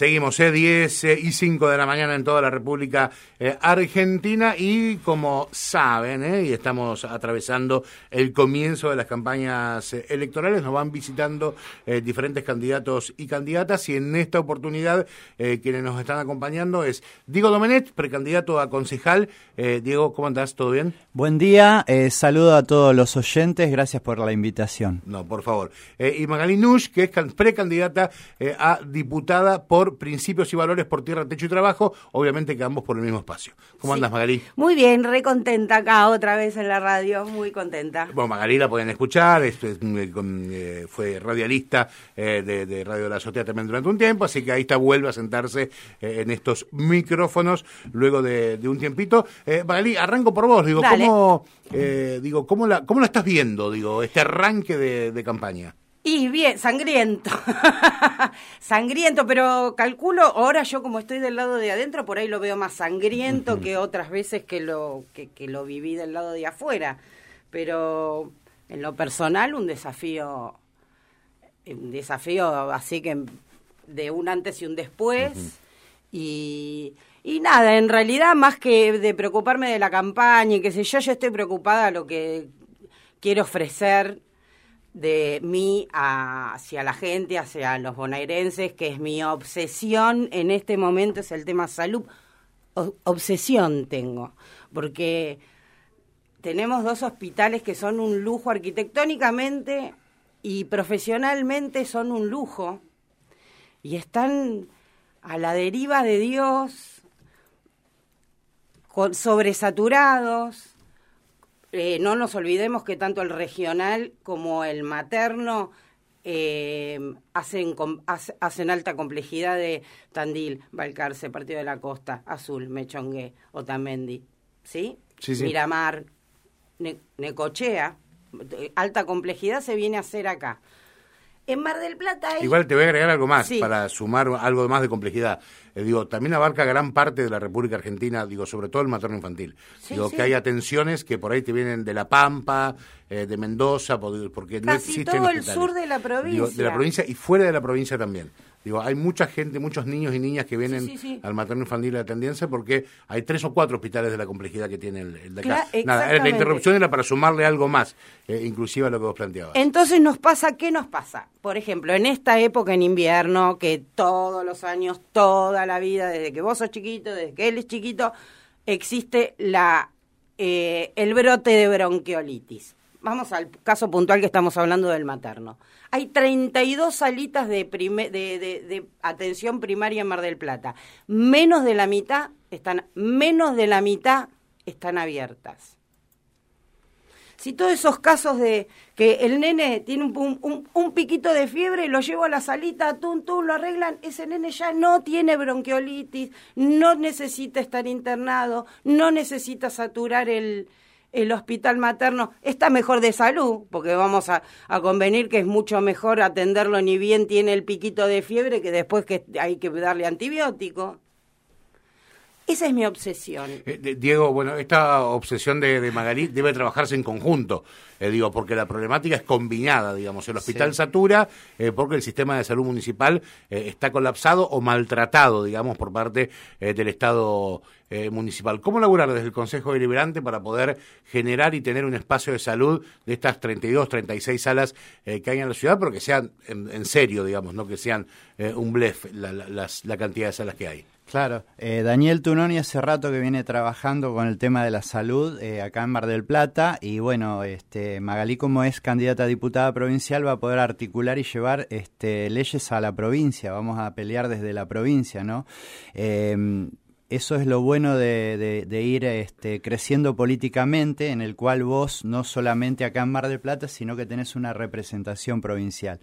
Seguimos, eh, 10 eh, y 5 de la mañana en toda la República eh, Argentina y como saben, eh, y estamos atravesando el comienzo de las campañas electorales, nos van visitando diferentes candidatos y candidatas y en esta oportunidad quienes nos están acompañando es Diego Domenet, precandidato a concejal. Diego, ¿cómo andás? ¿Todo bien? Buen día, saludo a todos los oyentes, gracias por la invitación. No, por favor. Y Magalí Nush, que es can- precandidata a diputada por Principios y Valores por Tierra, Techo y Trabajo, obviamente que ambos por el mismo espacio. ¿Cómo Sí. andas, Magalí? Muy bien, re contenta acá otra vez en la radio, muy contenta. Bueno, Magalí la pueden escuchar, es- es, eh, fue radialista eh, de, de Radio de la Azotea también durante un tiempo, así que ahí está, vuelve a sentarse eh, en estos micrófonos luego de, de un tiempito. Eh, Magalí, arranco por vos, digo, Dale. ¿cómo, digo, ¿cómo, la, ¿cómo la estás viendo, digo, este arranque de, de campaña? Y bien, sangriento. sangriento, pero calculo, ahora yo como estoy del lado de adentro, por ahí lo veo más sangriento que otras veces que lo, que, que lo viví del lado de afuera. Pero en lo personal, un desafío, un desafío así que de un antes y un después. Y, y nada, en realidad, más que de preocuparme de la campaña y qué sé yo, yo estoy preocupada de lo que quiero ofrecer de mí hacia la gente, hacia los bonaerenses, que es mi obsesión en este momento, es el tema salud. Obsesión tengo, porque tenemos dos hospitales que son un lujo arquitectónicamente y profesionalmente son un lujo y están a la deriva de Dios, sobresaturados. Eh, no nos olvidemos que tanto el regional como el materno eh, hacen, hacen alta complejidad de Tandil, Balcarce, Partido de la Costa, Azul, Mechongué, Otamendi, ¿sí? Sí, sí. Miramar, Ne- Necochea, eh, alta complejidad se viene a hacer acá. En Mar del Plata hay... Igual te voy a agregar algo más Sí. para sumar algo más de complejidad. Eh, digo, también abarca gran parte de la República Argentina, digo, sobre todo el materno infantil. Sí, digo, sí. que hay atenciones que por ahí te vienen de La Pampa, eh, de Mendoza, por- porque no existen todo el hospitales. sur de la Digo, de la provincia. provincia y fuera de la provincia también. Digo, hay mucha gente, muchos niños y niñas que vienen sí, sí. al materno infantil de atendiense porque hay tres o cuatro hospitales de la complejidad que tiene el, el de acá. Nada, la interrupción era para sumarle algo más, eh, inclusive a lo que vos planteabas. Entonces nos pasa, ¿qué nos pasa? Por ejemplo, en esta época en invierno, que todos los años, toda la vida, desde que vos sos chiquito, desde que él es chiquito, existe la eh, el brote de bronquiolitis. Vamos al caso puntual que estamos hablando del materno. Hay 32 salitas de, prime- de, atención primaria en Mar del Plata. Menos de la mitad están, menos de la mitad están abiertas si todos esos casos de que el nene tiene un, piquito de fiebre, lo llevo a la salita, tum, tum, lo arreglan, ese nene ya no tiene bronquiolitis, no necesita estar internado, no necesita saturar el, el hospital materno, está mejor de salud, porque vamos a, convenir que es mucho mejor atenderlo ni bien tiene el piquito de fiebre que después que hay que darle antibiótico. Esa es mi obsesión. Eh, de- Diego, bueno, esta obsesión de, de Magalí debe trabajarse en conjunto, eh, digo, porque la problemática es combinada, digamos, el hospital Sí. satura eh, porque el sistema de salud municipal eh, está colapsado o maltratado, digamos, por parte eh, del Estado eh, municipal. ¿Cómo laburar desde el Consejo Deliberante para poder generar y tener un espacio de salud de estas 32, 36 salas eh, que hay en la ciudad, pero que sean en, en serio, digamos, no que sean eh, un blef la, la- las- la cantidad de salas que hay? Claro, eh, Daniel Tunoni hace rato que viene trabajando con el tema de la salud eh, acá en Mar del Plata y bueno, este, Magalí como es candidata a diputada provincial va a poder articular y llevar este, leyes a la provincia, vamos a pelear desde la provincia, ¿no? Eh, eso es lo bueno de, ir este, creciendo políticamente, en el cual vos no solamente acá en Mar del Plata, sino que tenés una representación provincial.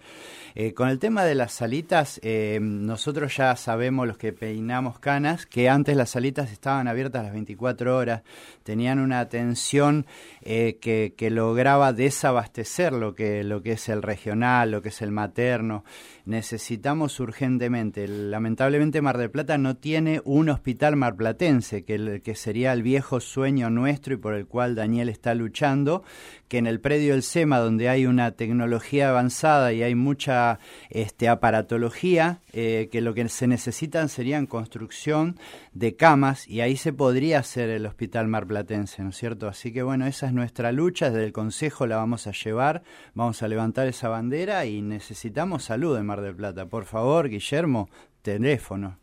Eh, con el tema de las salitas, eh, nosotros ya sabemos los que peinamos canas que antes las salitas estaban abiertas las 24 horas, tenían una atención eh, que, que lograba desabastecer lo que, lo que es el regional, lo que es el materno. Necesitamos urgentemente, lamentablemente Mar del Plata no tiene un hospital marplatense, que, que sería el viejo sueño nuestro y por el cual Daniel está luchando, que en el predio del SEMA, donde hay una tecnología avanzada y hay mucha este, aparatología, eh, que lo que se necesitan serían construcción de camas y ahí se podría hacer el hospital marplatense, ¿no es cierto? Así que bueno, esa es nuestra lucha, desde el Consejo la vamos a llevar, vamos a levantar esa bandera y necesitamos salud en Mar del Plata. Por favor, Guillermo, teléfono.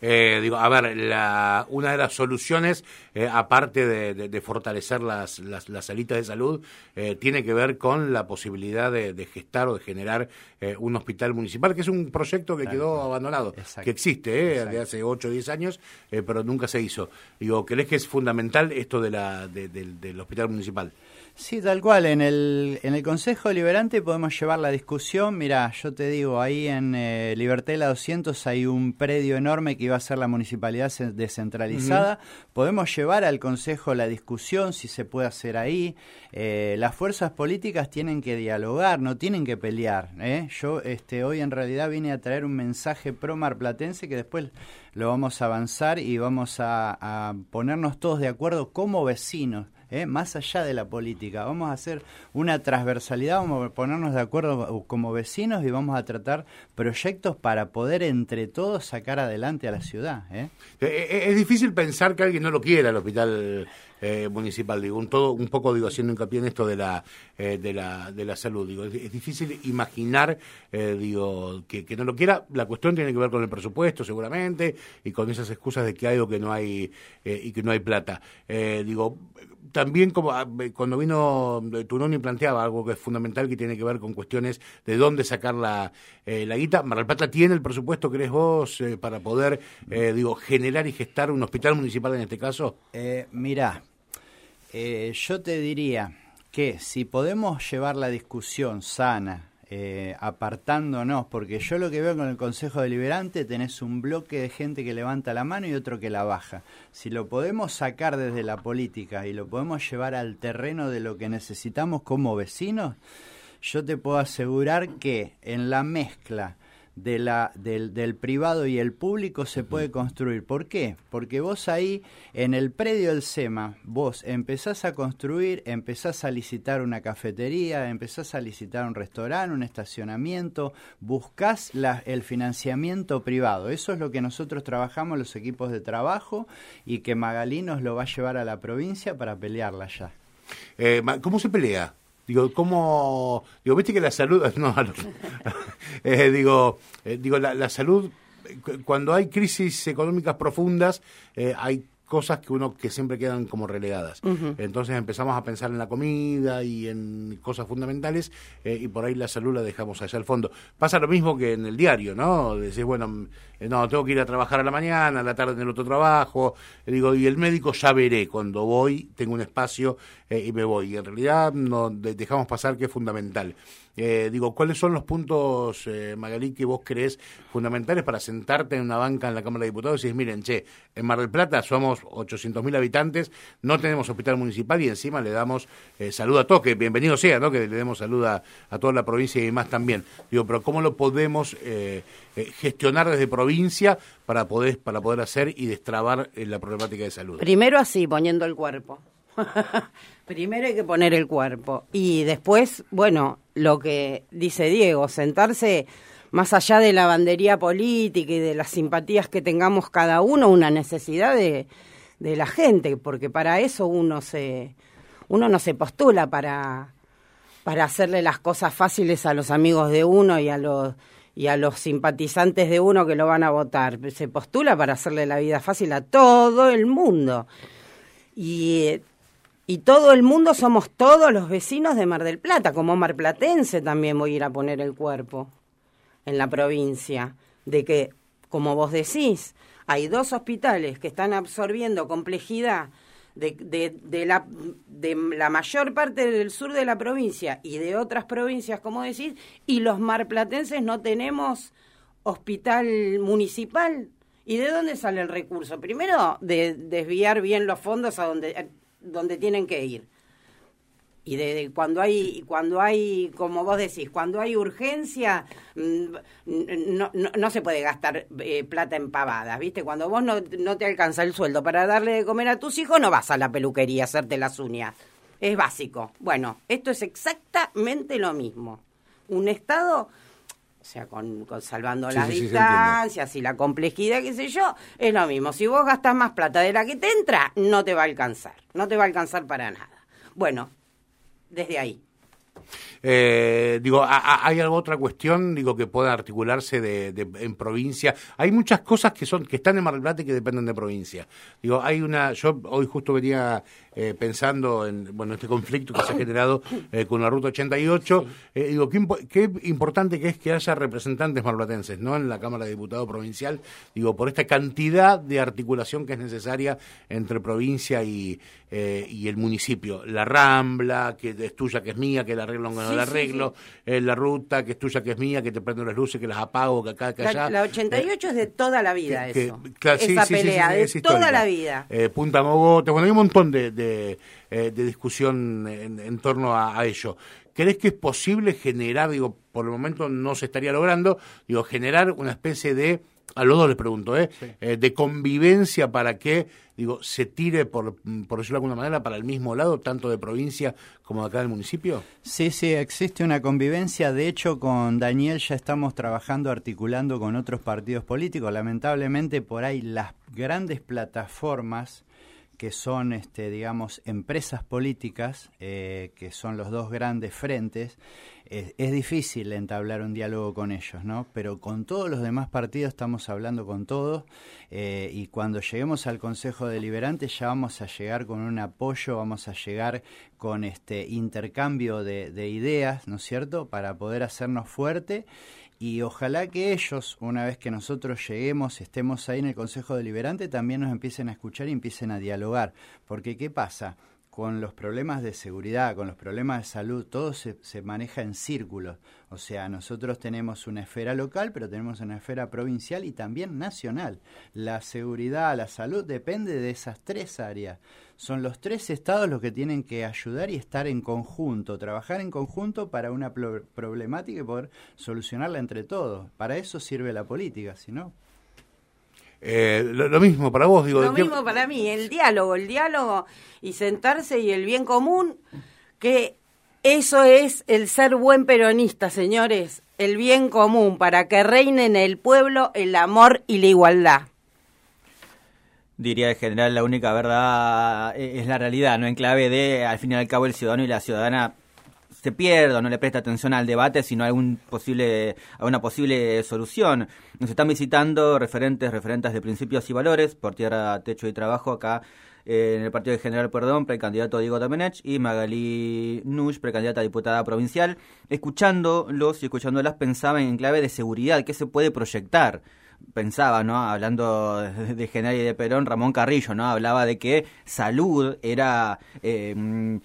Eh, digo, a ver, la, una de las soluciones, eh, aparte de, fortalecer las, las, salitas de salud, eh, tiene que ver con la posibilidad de, gestar o de generar un hospital municipal, que es un proyecto que quedó abandonado, que existe desde hace 8 o 10 años, pero nunca se hizo. Digo, ¿crees que es fundamental esto de la, del hospital municipal? Sí, tal cual. En el, en el Consejo Deliberante podemos llevar la discusión. Mira, yo te digo, ahí en eh, Libertela 200 hay un predio enorme que iba a ser la municipalidad descentralizada. Podemos llevar al Consejo la discusión si se puede hacer ahí. Eh, las fuerzas políticas tienen que dialogar, no tienen que pelear. ¿eh? Yo este, hoy en realidad vine a traer un mensaje pro marplatense que después lo vamos a avanzar y vamos a ponernos todos de acuerdo como vecinos ¿eh? más allá de la política. Vamos a hacer una transversalidad, vamos a ponernos de acuerdo como vecinos y vamos a tratar proyectos para poder entre todos sacar adelante a la ciudad. ¿eh? Eh, es difícil pensar que alguien no lo quiera el hospital municipal, digo, un, todo, un poco digo haciendo hincapié en esto de la, de la, de la salud, digo, es, difícil imaginar, digo, que, que, no lo quiera, la cuestión tiene que ver con el presupuesto seguramente y con esas excusas de que hay o que no hay y que no hay plata. digo, también como ah, cuando vino eh, Tunoni planteaba algo que es fundamental que tiene que ver con cuestiones de dónde sacar la, eh, la guita. Mar Plata tiene el presupuesto, crees vos, eh, para poder, digo, generar y gestar un hospital municipal en este caso? Eh, mirá, yo te diría que si podemos llevar la discusión sana, eh, apartándonos, porque yo lo que veo con el Consejo Deliberante tenés un bloque de gente que levanta la mano y otro que la baja. Si lo podemos sacar desde la política y lo podemos llevar al terreno de lo que necesitamos como vecinos, yo te puedo asegurar que en la mezcla de la, del, del, privado y el público se puede construir. ¿Por qué? Porque vos ahí, en el predio del SEMA, vos empezás a construir, empezás a licitar una cafetería, empezás a licitar un restaurante, un estacionamiento, buscás la, el financiamiento privado. Eso es lo que nosotros trabajamos, los equipos de trabajo, y que Magalí nos lo va a llevar a la provincia para pelearla ya. Eh, ¿Cómo se pelea? Digo, ¿cómo...? Digo, viste que la salud... No, eh, digo, eh, digo la, la, salud, cuando hay crisis económicas profundas, eh, hay cosas que uno que siempre quedan como relegadas. Entonces empezamos a pensar en la comida y en cosas fundamentales eh, y por ahí la salud la dejamos allá al fondo. Pasa lo mismo que en el diario, ¿no? Decís, bueno, no, tengo que ir a trabajar a la mañana, a la tarde en el otro trabajo, eh, digo, y el médico ya veré, cuando voy tengo un espacio y me voy. Y en realidad no dejamos pasar que es fundamental. Eh, digo, ¿cuáles son los puntos, eh, Magalí, que vos crees fundamentales para sentarte en una banca en la Cámara de Diputados y decir, miren, che, en Mar del Plata somos 800.000 habitantes, no tenemos hospital municipal y encima le damos eh, salud a que bienvenido sea, ¿no? Que le demos salud a, toda la provincia y más también. Digo, pero ¿cómo lo podemos eh, gestionar desde provincia para poder, para poder hacer y destrabar la problemática de salud? Primero así, poniendo el cuerpo. Primero hay que poner el cuerpo y después, bueno, lo que dice Diego, sentarse más allá de la bandería política y de las simpatías que tengamos cada uno, una necesidad de, de la gente, porque para eso uno se uno no se postula para para hacerle las cosas fáciles a los amigos de uno y a los y a los simpatizantes de uno que lo van a votar. Se postula para hacerle la vida fácil a todo el mundo. Y y todo el mundo somos todos los vecinos de Mar del Plata, como marplatense también voy a ir a poner el cuerpo en la provincia, de que, como vos decís, hay dos hospitales que están absorbiendo complejidad de, de, la, de la mayor parte del sur de la provincia y de otras provincias, como decís, y los marplatenses no tenemos hospital municipal. ¿Y de dónde sale el recurso? Primero, de desviar bien los fondos a donde donde tienen que ir. Y de, cuando hay cuando hay como vos decís cuando hay urgencia mm, no, no, no se puede gastar eh, plata en pavadas viste cuando vos no, no te alcanza el sueldo para darle de comer a tus hijos no vas a la peluquería a hacerte las uñas es básico bueno esto es exactamente lo mismo un estado o sea, con, con salvando las distancias y la complejidad, qué sé yo, es lo mismo. Si vos gastas más plata de la que te entra, no te va a alcanzar. No te va a alcanzar para nada. Bueno, desde ahí. Eh, digo, ¿hay alguna otra cuestión digo que pueda articularse de, en provincia? Hay muchas cosas que son que están en Mar del Plata y que dependen de provincia. Digo, hay una, yo hoy justo venía eh, pensando en bueno este conflicto que se ha generado eh, con la ruta 88. Eh, digo, qué, qué, importante que es que haya representantes marplatenses, ¿no? En la Cámara de Diputados provincial, digo, por esta cantidad de articulación que es necesaria entre provincia y, y el municipio. La Rambla, que es tuya, que es mía, que la arreglo no la arreglo, la ruta, que es tuya, que es mía, que te prendo las luces, que las apago, que acá, que allá. La, 88 es de toda la vida eso. Esa pelea, de toda la vida. Punta Mogote, bueno, hay un montón de de, eh, discusión en, torno a, ello. ¿Crees que es posible generar, digo, por el momento no se estaría logrando, digo, generar una especie de, a los dos les pregunto, ¿eh? eh de convivencia para que, digo, se tire, por, por decirlo de alguna manera, para el mismo lado, tanto de provincia como de acá del municipio? Sí, sí, existe una convivencia. De hecho, con Daniel ya estamos trabajando, articulando con otros partidos políticos. Lamentablemente, por ahí las grandes plataformas que son, este, digamos, empresas políticas, eh, que son los dos grandes frentes, es difícil entablar un diálogo con ellos, ¿no? Pero con todos los demás partidos estamos hablando con todos eh, y cuando lleguemos al Consejo Deliberante ya vamos a llegar con un apoyo, vamos a llegar con este intercambio de, de ideas, ¿no es cierto?, para poder hacernos fuerte y ojalá que ellos, una vez que nosotros lleguemos, estemos ahí en el Consejo Deliberante, también nos empiecen a escuchar y empiecen a dialogar. Porque ¿qué pasa? Con los problemas de seguridad, con los problemas de salud, todo se, se maneja en círculos. O sea, nosotros tenemos una esfera local, pero tenemos una esfera provincial y también nacional. La seguridad, la salud depende de esas tres áreas son los tres estados los que tienen que ayudar y estar en conjunto, trabajar en conjunto para una problemática y poder solucionarla entre todos. Para eso sirve la política, si no. Eh, lo, mismo para vos, digo. Lo mismo para mí, el diálogo, el diálogo y sentarse y el bien común, que eso es el ser buen peronista, señores, el bien común, para que reine en el pueblo el amor y la igualdad diría en general la única verdad eh, es la realidad, no en clave de al fin y al cabo el ciudadano y la ciudadana se pierde no le presta atención al debate, sino a, algún posible, a una posible solución. Nos están visitando referentes, referentes de principios y valores por tierra, techo y trabajo acá eh, en el Partido de General Perdón, precandidato Diego Domenech y Magalí Nush, precandidata a diputada provincial. Escuchándolos y escuchándolas pensaban en clave de seguridad, ¿qué se puede proyectar? pensaba, ¿no? Hablando de, General y de Perón, Ramón Carrillo, ¿no? Hablaba de que salud era eh,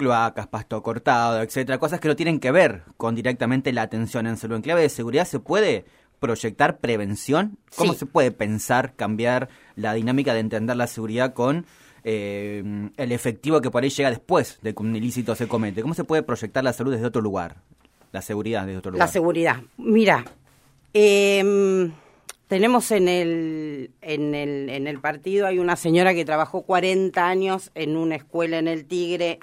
cloacas, pasto cortado, etcétera, cosas que no tienen que ver con directamente la atención en salud. En clave de seguridad se puede proyectar prevención. ¿Cómo se puede pensar cambiar la dinámica de entender la seguridad con eh, el efectivo que por ahí llega después de que un ilícito se comete? ¿Cómo se puede proyectar la salud desde otro lugar? La seguridad desde otro lugar. La seguridad. Mira, eh, tenemos en el, en, el, en el partido, hay una señora que trabajó 40 años en una escuela en el Tigre,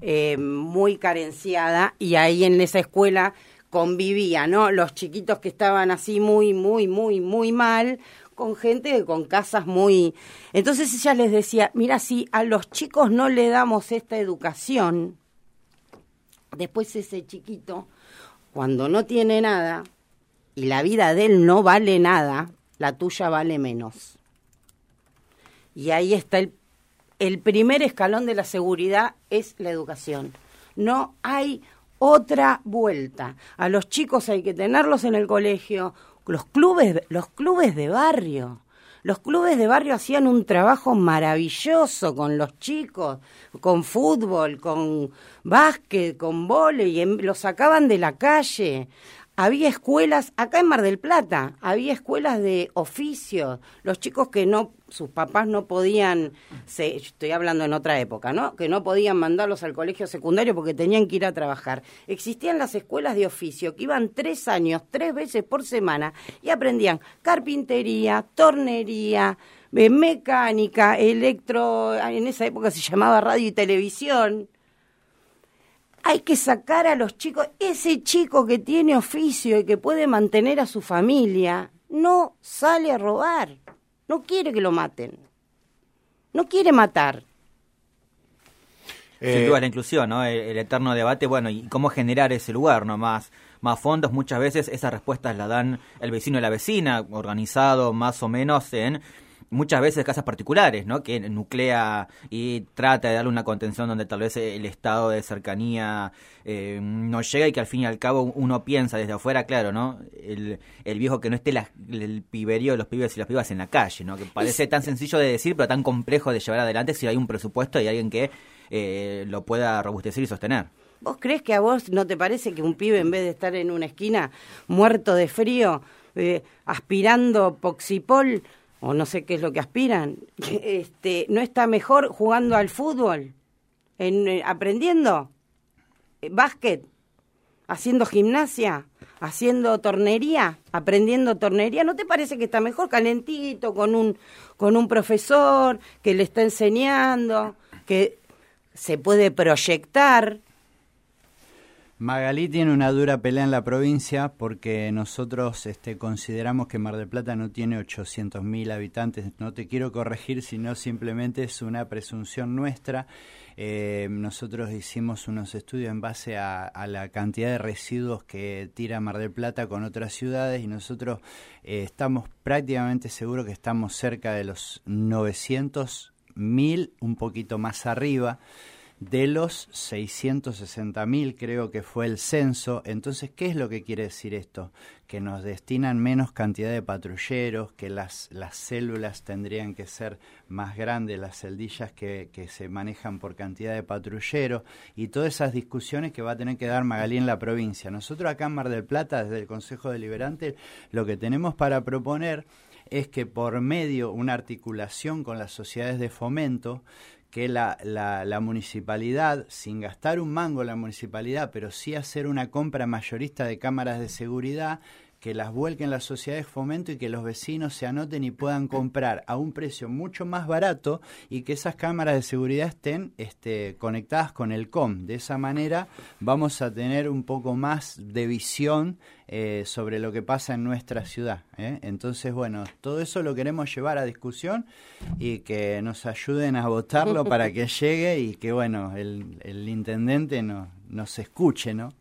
eh, muy carenciada, y ahí en esa escuela convivía, ¿no? Los chiquitos que estaban así muy, muy, muy, muy mal, con gente con casas muy... Entonces ella les decía, mira, si a los chicos no le damos esta educación, después ese chiquito, cuando no tiene nada, y la vida de él no vale nada, la tuya vale menos. Y ahí está el, el primer escalón de la seguridad, es la educación. No hay otra vuelta. A los chicos hay que tenerlos en el colegio, los clubes, los clubes de barrio. Los clubes de barrio hacían un trabajo maravilloso con los chicos, con fútbol, con básquet, con vóley, los sacaban de la calle había escuelas, acá en Mar del Plata, había escuelas de oficio, los chicos que no, sus papás no podían, se, estoy hablando en otra época, ¿no? Que no podían mandarlos al colegio secundario porque tenían que ir a trabajar. Existían las escuelas de oficio que iban tres años, tres veces por semana y aprendían carpintería, tornería, eh, mecánica, electro, en esa época se llamaba radio y televisión hay que sacar a los chicos, ese chico que tiene oficio y que puede mantener a su familia, no sale a robar, no quiere que lo maten, no quiere matar. Sin eh, duda la inclusión, ¿no? El, eterno debate, bueno, y cómo generar ese lugar, ¿no? Más, más fondos, muchas veces esas respuestas las dan el vecino y la vecina, organizado más o menos en muchas veces casas particulares, ¿no? Que nuclea y trata de darle una contención donde tal vez el estado de cercanía eh, no llega y que al fin y al cabo uno piensa desde afuera, claro, ¿no? El, el viejo que no esté el piberío de los pibes y las pibas en la calle, ¿no? Que parece tan sencillo de decir, pero tan complejo de llevar adelante si hay un presupuesto y alguien que eh, lo pueda robustecer y sostener. ¿Vos crees que a vos no te parece que un pibe en vez de estar en una esquina muerto de frío, eh, aspirando poxipol, o no sé qué es lo que aspiran, este, no está mejor jugando al fútbol, en, eh, aprendiendo eh, básquet, haciendo gimnasia, haciendo tornería, aprendiendo tornería, ¿no te parece que está mejor calentito con un con un profesor que le está enseñando, que se puede proyectar? Magalí tiene una dura pelea en la provincia porque nosotros este, consideramos que Mar del Plata no tiene 800.000 habitantes. No te quiero corregir, sino simplemente es una presunción nuestra. Eh, nosotros hicimos unos estudios en base a, la cantidad de residuos que tira Mar del Plata con otras ciudades y nosotros eh, estamos prácticamente seguros que estamos cerca de los 900.000, un poquito más arriba de los 660.000 creo que fue el censo. Entonces, ¿qué es lo que quiere decir esto? Que nos destinan menos cantidad de patrulleros, que las, las células tendrían que ser más grandes, las celdillas que, que se manejan por cantidad de patrulleros y todas esas discusiones que va a tener que dar Magalí en la provincia. Nosotros acá en Mar del Plata, desde el Consejo Deliberante, lo que tenemos para proponer es que por medio una articulación con las sociedades de fomento que la, la, la, municipalidad, sin gastar un mango la municipalidad, pero sí hacer una compra mayorista de cámaras de seguridad, que las vuelquen las sociedades de fomento y que los vecinos se anoten y puedan comprar a un precio mucho más barato y que esas cámaras de seguridad estén este, conectadas con el COM. De esa manera vamos a tener un poco más de visión eh, sobre lo que pasa en nuestra ciudad. ¿eh? Entonces, bueno, todo eso lo queremos llevar a discusión y que nos ayuden a votarlo para que llegue y que, bueno, el, el intendente no, nos escuche, ¿no?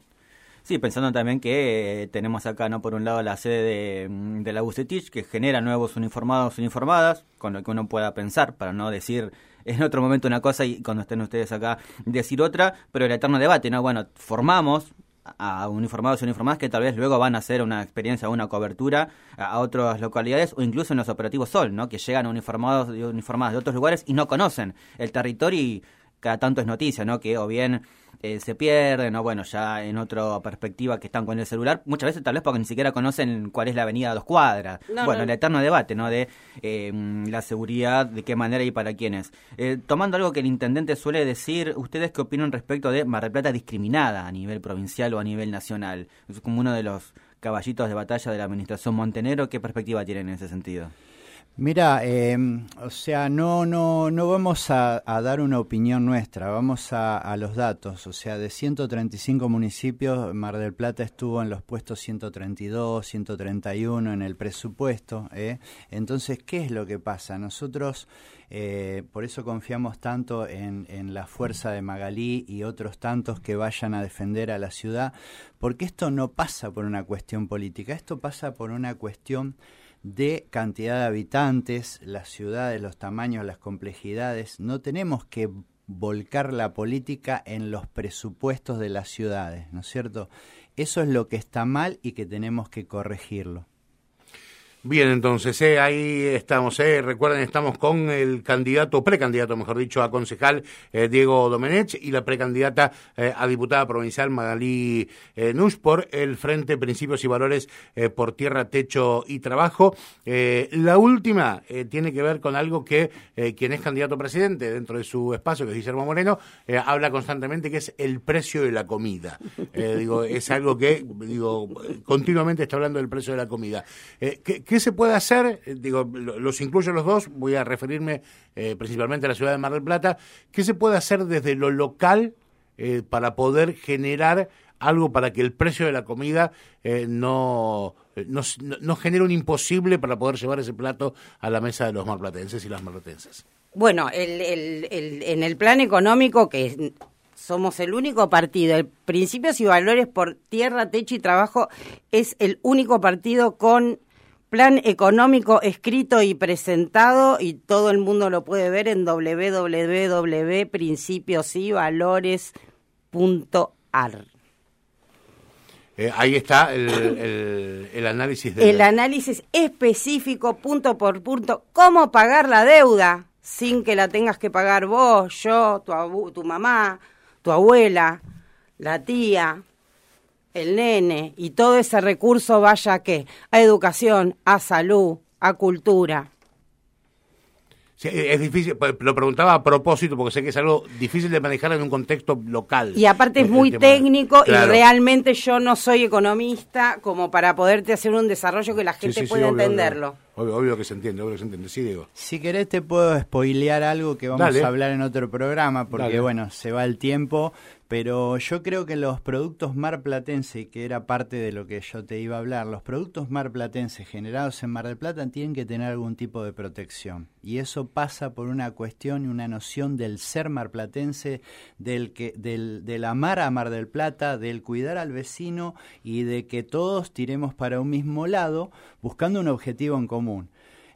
Sí, pensando también que eh, tenemos acá, no por un lado, la sede de, mm, la Bucetich, que genera nuevos uniformados, uniformadas, con lo que uno pueda pensar, para no decir en otro momento una cosa y cuando estén ustedes acá decir otra, pero el eterno debate, ¿no? Bueno, formamos a uniformados y uniformadas que tal vez luego van a hacer una experiencia, una cobertura a, otras localidades o incluso en los operativos Sol, ¿no? Que llegan uniformados y uniformadas de otros lugares y no conocen el territorio y cada tanto es noticia, ¿no? Que o bien eh, se pierden, o bueno, ya en otra perspectiva que están con el celular, muchas veces tal vez porque ni siquiera conocen cuál es la avenida a dos cuadras. bueno, el eterno debate, ¿no? De eh, la seguridad, de qué manera y para quiénes. Eh, tomando algo que el intendente suele decir, ¿ustedes qué opinan respecto de Mar del Plata discriminada a nivel provincial o a nivel nacional? Es como uno de los caballitos de batalla de la administración Montenegro. ¿Qué perspectiva tienen en ese sentido? Mira, em, o sea, no, no, no vamos a, dar una opinión nuestra, vamos a, los datos. O sea, de 135 municipios, Mar del Plata estuvo en los puestos 132, 131 en el presupuesto. ¿eh? Entonces, ¿qué es lo que pasa? Nosotros, eh, por eso confiamos tanto en, en la fuerza de Magalí y otros tantos que vayan a defender a la ciudad, porque esto no pasa por una cuestión política, esto pasa por una cuestión de cantidad de habitantes, las ciudades, los tamaños, las complejidades. No tenemos que volcar la política en los presupuestos de las ciudades, ¿no es cierto? Eso es lo que está mal y que tenemos que corregirlo. Bien, entonces, eh, ahí estamos. Eh. Recuerden, estamos con el candidato, precandidato, mejor dicho, a concejal eh, Diego Domenech y la precandidata eh, a diputada provincial Magalí eh, Nush por el Frente Principios y Valores por Tierra, Techo y Trabajo. la última tiene que ver con algo que quien es candidato a presidente dentro de su espacio, que es Guillermo Moreno, habla constantemente, que es el precio de la comida. digo, es algo que, digo, continuamente está hablando del precio de la comida. ¿qué, ¿Qué se puede hacer? Eh, digo, los incluyo los dos, voy a referirme eh, principalmente a la ciudad de Mar del Plata. ¿Qué se puede hacer desde lo local eh, para poder generar algo para que el precio de la comida no, no, genere un imposible para poder llevar ese plato a la mesa de los marplatenses y las marplatenses? Bueno, en el plan económico, que somos el único partido, el Principios y Valores por Tierra, Techo y Trabajo es el único partido con plan económico escrito y presentado y todo el mundo lo puede ver en www.principiosyvalores.ar. Eh, ahí está el, el, análisis. De el análisis específico, punto por punto, cómo pagar la deuda sin que la tengas que pagar vos, yo, tu, tu mamá, tu abuela, la tía, el nene y todo ese recurso vaya a qué? A educación, a salud, a cultura. es difícil, lo preguntaba a propósito porque sé que es algo difícil de manejar en un contexto local. Y aparte es muy técnico y realmente yo no soy economista como para poderte hacer un desarrollo que la gente pueda entenderlo. Obvio, que se entiende, obvio que se entiende. Sí, Diego. Si querés te puedo spoilear algo que vamos a hablar en otro programa porque, bueno, se va el tiempo, pero yo creo que los productos marplatense, que era parte de lo que yo te iba a hablar, los productos marplatenses generados en Mar del Plata tienen que tener algún tipo de protección. Y eso pasa por una cuestión y una noción del ser marplatense, del, que, del, del amar a Mar del Plata, del cuidar al vecino y de que todos tiremos para un mismo lado buscando un objetivo en común. full moon.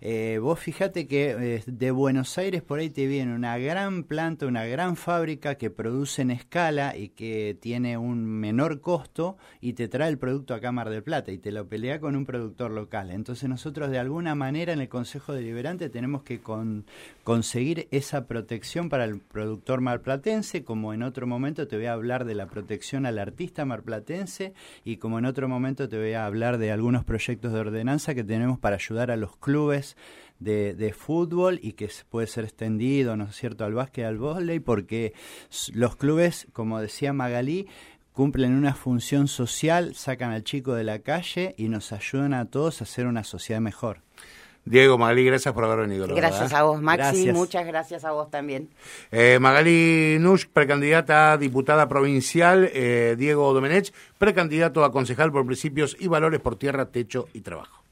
Eh, vos fíjate que eh, de Buenos Aires por ahí te viene una gran planta, una gran fábrica que produce en escala y que tiene un menor costo y te trae el producto a Cámara del Plata y te lo pelea con un productor local. Entonces nosotros de alguna manera en el Consejo Deliberante tenemos que conseguir esa protección para el productor marplatense, como en otro momento te voy a hablar de la protección al artista marplatense y como en otro momento te voy a hablar de algunos proyectos de ordenanza que tenemos para ayudar a los clubes de, fútbol y que puede ser extendido, ¿no es cierto?, al básquet, al voleibol, porque los clubes, como decía Magalí, cumplen una función social, sacan al chico de la calle y nos ayudan a todos a hacer una sociedad mejor. Diego, Magalí, gracias por haber venido. Gracias a vos, Maxi. Muchas gracias a vos también. Eh, Magalí Nush, precandidata a diputada provincial. Eh, Diego Domenech, precandidato a concejal por principios y valores por tierra, techo y trabajo.